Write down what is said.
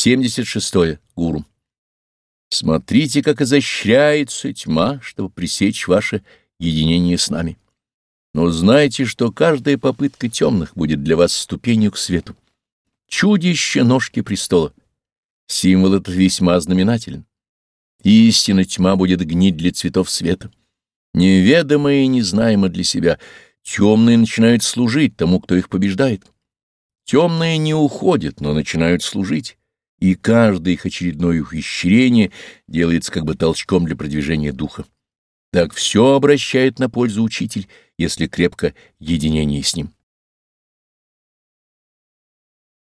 76. -е. Гуру. Смотрите, как изощряется тьма, чтобы пресечь ваше единение с нами. Но знайте, что каждая попытка темных будет для вас ступенью к свету. Чудище ножки престола. Символ этот весьма знаменателен. Истинно тьма будет гнить для цветов света. Неведомое и незнаемо для себя, темные начинают служить тому, кто их побеждает. Темные не уходят, но начинают служить, и каждое их очередное ухищрение делается как бы толчком для продвижения духа. Так все обращает на пользу учитель, если крепко единение с ним.